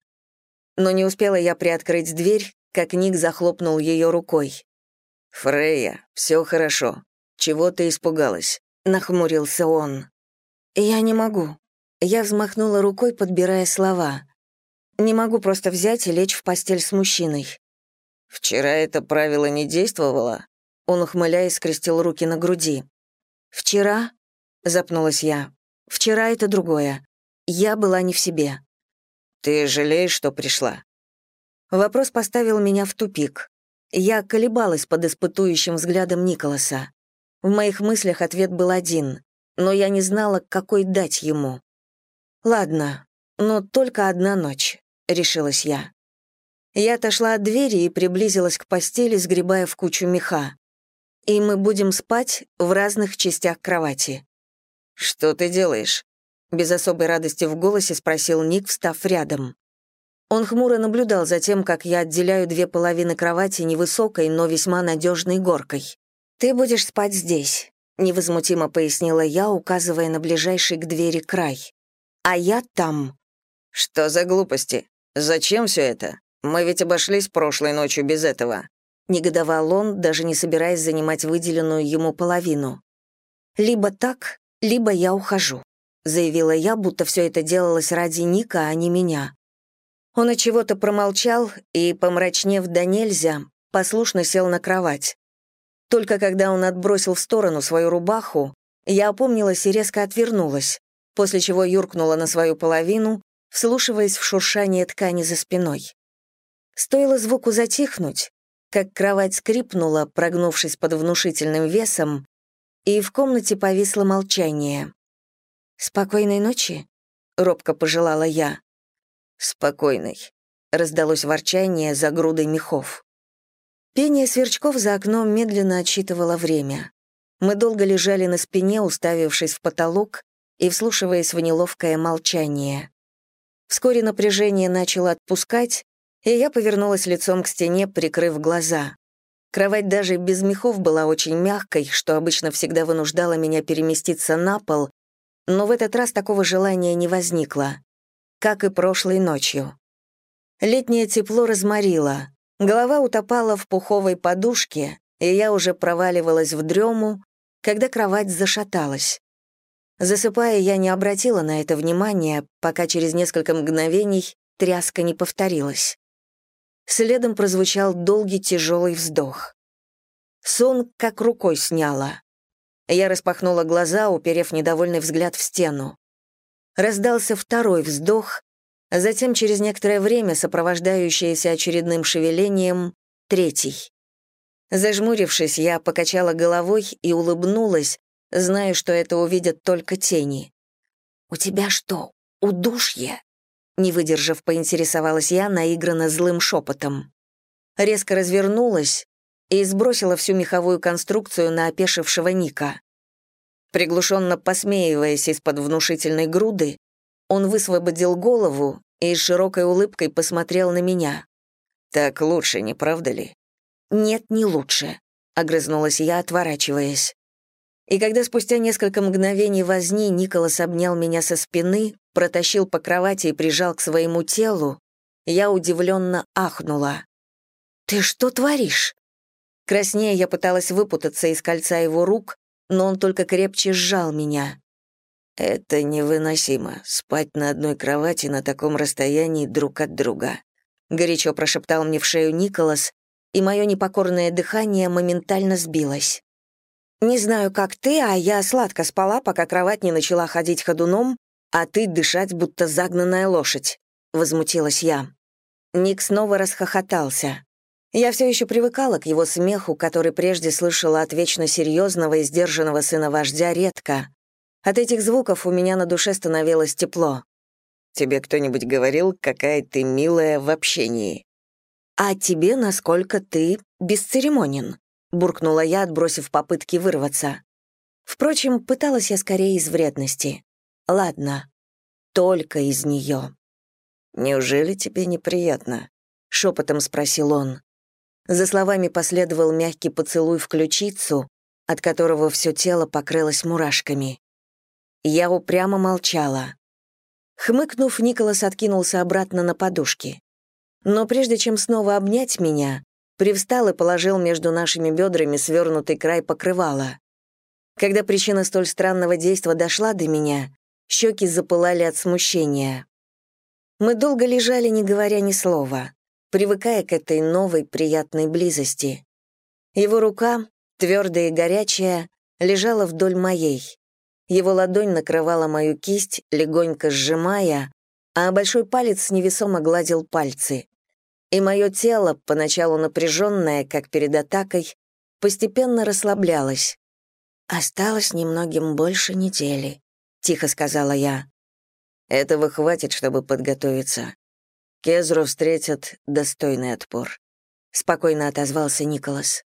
Speaker 1: Но не успела я приоткрыть дверь, как Ник захлопнул ее рукой. «Фрея, все хорошо. Чего ты испугалась?» — нахмурился он. «Я не могу». Я взмахнула рукой, подбирая слова. «Не могу просто взять и лечь в постель с мужчиной». «Вчера это правило не действовало?» Он, ухмыляясь, скрестил руки на груди. «Вчера?» — запнулась я. «Вчера это другое. Я была не в себе». «Ты жалеешь, что пришла?» Вопрос поставил меня в тупик. Я колебалась под испытующим взглядом Николаса. В моих мыслях ответ был один, но я не знала, какой дать ему. «Ладно, но только одна ночь», — решилась я. Я отошла от двери и приблизилась к постели, сгребая в кучу меха. «И мы будем спать в разных частях кровати». «Что ты делаешь?» — без особой радости в голосе спросил Ник, встав рядом. Он хмуро наблюдал за тем, как я отделяю две половины кровати невысокой, но весьма надежной горкой. «Ты будешь спать здесь», — невозмутимо пояснила я, указывая на ближайший к двери край. «А я там».
Speaker 2: «Что за глупости? Зачем все это? Мы ведь обошлись прошлой ночью без этого».
Speaker 1: Негодовал он, даже не собираясь занимать выделенную ему половину. «Либо так, либо я ухожу», — заявила я, будто все это делалось ради Ника, а не меня. Он от чего-то промолчал и, помрачнев до нельзя, послушно сел на кровать. Только когда он отбросил в сторону свою рубаху, я опомнилась и резко отвернулась, после чего юркнула на свою половину, вслушиваясь в шуршание ткани за спиной. Стоило звуку затихнуть, как кровать скрипнула, прогнувшись под внушительным весом, и в комнате повисло молчание. «Спокойной ночи», — робко пожелала я.
Speaker 2: «Спокойной», — раздалось ворчание за грудой мехов.
Speaker 1: Пение сверчков за окном медленно отсчитывало время. Мы долго лежали на спине, уставившись в потолок и вслушиваясь в неловкое молчание. Вскоре напряжение начало отпускать, и я повернулась лицом к стене, прикрыв глаза. Кровать даже без мехов была очень мягкой, что обычно всегда вынуждало меня переместиться на пол, но в этот раз такого желания не возникло, как и прошлой ночью. Летнее тепло разморило, голова утопала в пуховой подушке, и я уже проваливалась в дрему, когда кровать зашаталась. Засыпая, я не обратила на это внимания, пока через несколько мгновений тряска не повторилась. Следом прозвучал долгий тяжелый вздох. Сон как рукой сняла. Я распахнула глаза, уперев недовольный взгляд в стену. Раздался второй вздох, а затем через некоторое время, сопровождающееся очередным шевелением, третий. Зажмурившись, я покачала головой и улыбнулась, зная, что это увидят только тени. «У тебя что, удушье?» Не выдержав, поинтересовалась я наигранно злым шепотом. Резко развернулась и сбросила всю меховую конструкцию на опешившего Ника. Приглушенно посмеиваясь из-под внушительной груды, он высвободил голову и с широкой улыбкой посмотрел на меня.
Speaker 2: «Так лучше, не правда ли?»
Speaker 1: «Нет, не лучше», — огрызнулась я, отворачиваясь. И когда спустя несколько мгновений возни Николас обнял меня со спины, протащил по кровати и прижал к своему телу, я удивленно ахнула. «Ты что творишь?» Краснее я пыталась выпутаться из кольца его рук, но он только крепче сжал меня.
Speaker 2: «Это невыносимо, спать на одной кровати на таком расстоянии друг от друга»,
Speaker 1: горячо прошептал мне в шею Николас, и мое непокорное дыхание моментально сбилось. Не знаю, как ты, а я сладко спала, пока кровать не начала ходить ходуном, а ты дышать, будто загнанная лошадь», — возмутилась я. Ник снова расхохотался. Я все еще привыкала к его смеху, который прежде слышала от вечно серьезного и сдержанного сына вождя редко. От этих звуков у меня на душе становилось тепло.
Speaker 2: «Тебе кто-нибудь говорил, какая ты милая в общении?»
Speaker 1: «А тебе, насколько ты бесцеремонен», — буркнула я, отбросив попытки вырваться. Впрочем, пыталась я скорее из вредности. Ладно, только из нее.
Speaker 2: «Неужели тебе неприятно?» — шепотом спросил он.
Speaker 1: За словами последовал мягкий поцелуй в ключицу, от которого все тело покрылось мурашками. Я упрямо молчала. Хмыкнув, Николас откинулся обратно на подушки. Но прежде чем снова обнять меня, привстал и положил между нашими бедрами свернутый край покрывала. Когда причина столь странного действа дошла до меня, щеки запылали от смущения. Мы долго лежали, не говоря ни слова, привыкая к этой новой приятной близости. Его рука, твердая и горячая, лежала вдоль моей. Его ладонь накрывала мою кисть, легонько сжимая, а большой палец невесомо гладил пальцы. И мое тело, поначалу напряженное, как перед атакой, постепенно расслаблялось. Осталось немногим больше недели. — тихо сказала я.
Speaker 2: «Этого хватит, чтобы подготовиться. Кезру встретят достойный отпор», —
Speaker 1: спокойно отозвался Николас.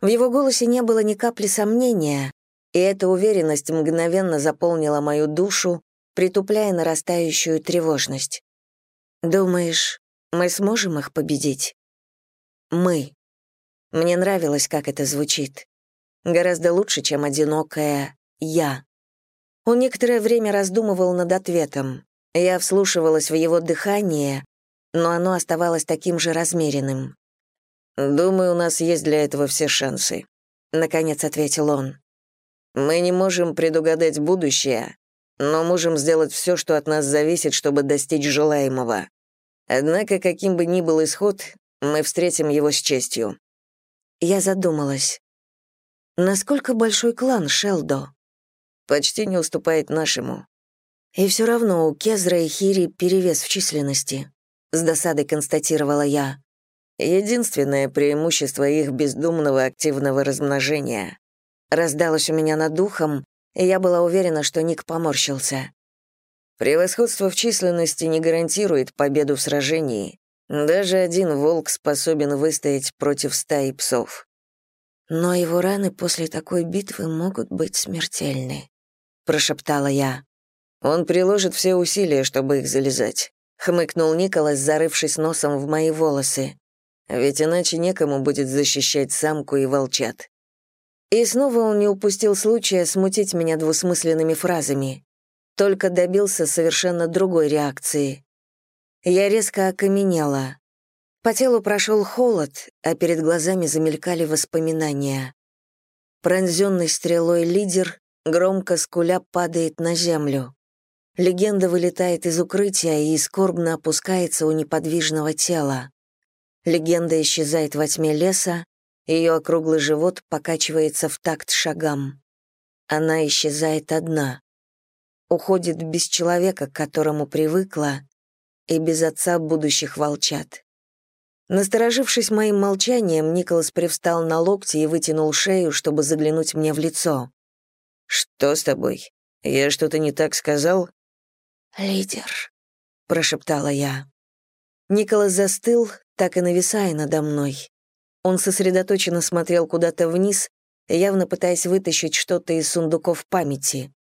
Speaker 1: В его голосе не было ни капли сомнения, и эта уверенность мгновенно заполнила мою душу, притупляя нарастающую тревожность. Думаешь, мы сможем их победить? Мы. Мне нравилось, как это звучит. Гораздо лучше, чем одинокая «я». Он некоторое время раздумывал над ответом. Я вслушивалась в его дыхание, но оно оставалось таким же размеренным.
Speaker 2: «Думаю, у нас есть для этого все шансы», — наконец ответил он. «Мы не можем предугадать будущее, но можем сделать все, что от нас зависит, чтобы достичь желаемого. Однако, каким бы ни был исход, мы встретим его с честью».
Speaker 1: Я задумалась. Насколько большой клан Шелдо?
Speaker 2: Почти не уступает нашему.
Speaker 1: И все равно у Кезра и Хири перевес в численности. С досадой констатировала я.
Speaker 2: Единственное преимущество их бездумного активного размножения.
Speaker 1: Раздалось у меня над духом, и я была уверена, что Ник поморщился.
Speaker 2: Превосходство в численности не гарантирует победу в сражении. Даже один волк способен выстоять против стаи псов.
Speaker 1: Но его раны после такой битвы могут быть смертельны, прошептала я.
Speaker 2: Он приложит все усилия, чтобы их залезать, хмыкнул Николас, зарывшись носом в мои волосы. Ведь иначе некому будет защищать самку и волчат. И снова он не упустил случая смутить меня двусмысленными фразами. Только добился совершенно другой реакции. Я резко окаменела. По телу прошел холод, а перед глазами замелькали воспоминания. Пронзенный стрелой лидер, громко скуля, падает на землю. Легенда вылетает из укрытия и скорбно опускается у неподвижного тела. Легенда исчезает во тьме леса, ее округлый живот покачивается в такт шагам. Она исчезает одна. Уходит без человека, к которому привыкла, и без отца будущих волчат. Насторожившись моим молчанием, Николас привстал на локти и вытянул шею, чтобы заглянуть мне в лицо. «Что с тобой? Я что-то не так сказал?»
Speaker 1: «Лидер», — прошептала я. Николас застыл, так и нависая надо мной. Он сосредоточенно смотрел куда-то вниз, явно пытаясь вытащить что-то из сундуков памяти.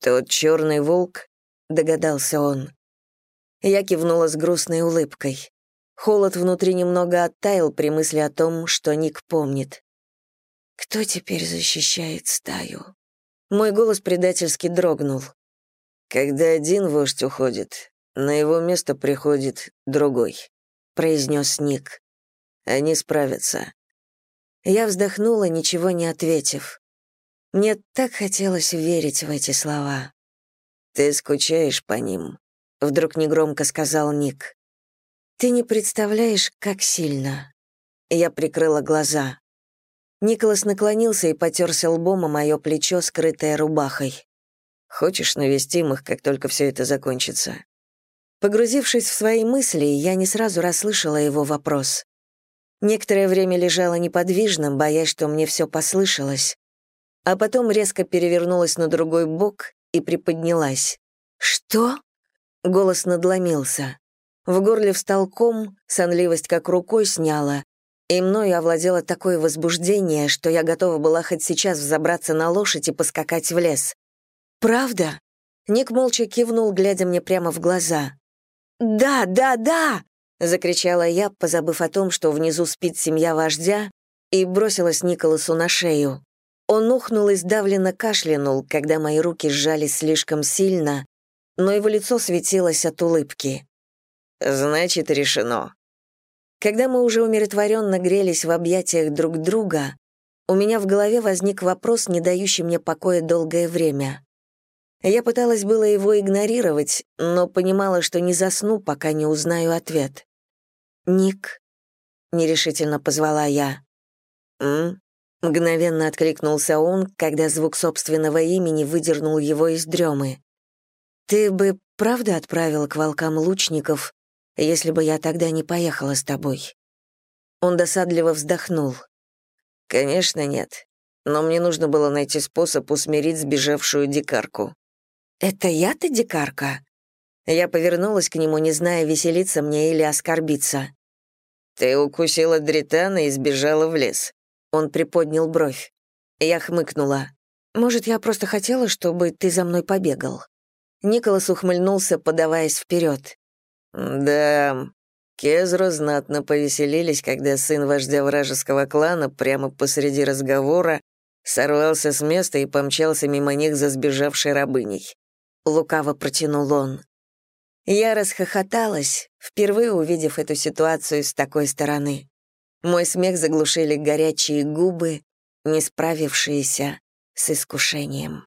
Speaker 2: «Тот черный волк?» — догадался он.
Speaker 1: Я кивнула с грустной улыбкой. Холод внутри немного оттаял при мысли о том, что Ник помнит. «Кто теперь защищает стаю?» Мой голос предательски дрогнул.
Speaker 2: «Когда один вождь уходит, на его место приходит другой», — произнес Ник. «Они справятся».
Speaker 1: Я вздохнула, ничего не ответив. Мне так хотелось верить в эти слова.
Speaker 2: «Ты скучаешь по ним», — вдруг негромко сказал Ник.
Speaker 1: «Ты не представляешь, как сильно». Я прикрыла глаза. Николас наклонился и потерся лбом о мое плечо, скрытое рубахой.
Speaker 2: «Хочешь навестим их, как только все это закончится?»
Speaker 1: Погрузившись в свои мысли, я не сразу расслышала его вопрос. Некоторое время лежала неподвижно, боясь, что мне все послышалось. А потом резко перевернулась на другой бок и приподнялась. «Что?» — голос надломился. В горле встал ком, сонливость как рукой сняла, и мною овладело такое возбуждение, что я готова была хоть сейчас взобраться на лошадь и поскакать в лес. «Правда?» Ник молча кивнул, глядя мне прямо в глаза. «Да, да, да!» — закричала я, позабыв о том, что внизу спит семья вождя, и бросилась Николасу на шею. Он ухнул и сдавленно кашлянул, когда мои руки сжались слишком сильно, но его лицо светилось от улыбки.
Speaker 2: «Значит, решено».
Speaker 1: Когда мы уже умиротворенно грелись в объятиях друг друга, у меня в голове возник вопрос, не дающий мне покоя долгое время. Я пыталась было его игнорировать, но понимала, что не засну, пока не узнаю ответ. «Ник», — нерешительно позвала я.
Speaker 2: «М?»
Speaker 1: — мгновенно откликнулся он, когда звук собственного имени выдернул его из дремы. «Ты бы правда отправил к волкам лучников, если бы я тогда не поехала с тобой?» Он досадливо вздохнул.
Speaker 2: «Конечно нет, но мне нужно было найти способ усмирить сбежавшую дикарку».
Speaker 1: «Это я-то дикарка?» Я повернулась к нему, не зная, веселиться мне или оскорбиться.
Speaker 2: «Ты укусила Дритана и сбежала в лес».
Speaker 1: Он приподнял бровь. Я хмыкнула. «Может, я просто хотела, чтобы ты за мной побегал?» Николас ухмыльнулся, подаваясь вперед.
Speaker 2: Да, Кезру знатно повеселились, когда сын вождя вражеского клана прямо посреди разговора сорвался с места и помчался мимо них за сбежавшей рабыней.
Speaker 1: Лукаво протянул он. Я расхохоталась, впервые увидев эту ситуацию с такой стороны. Мой смех заглушили горячие губы, не справившиеся с искушением.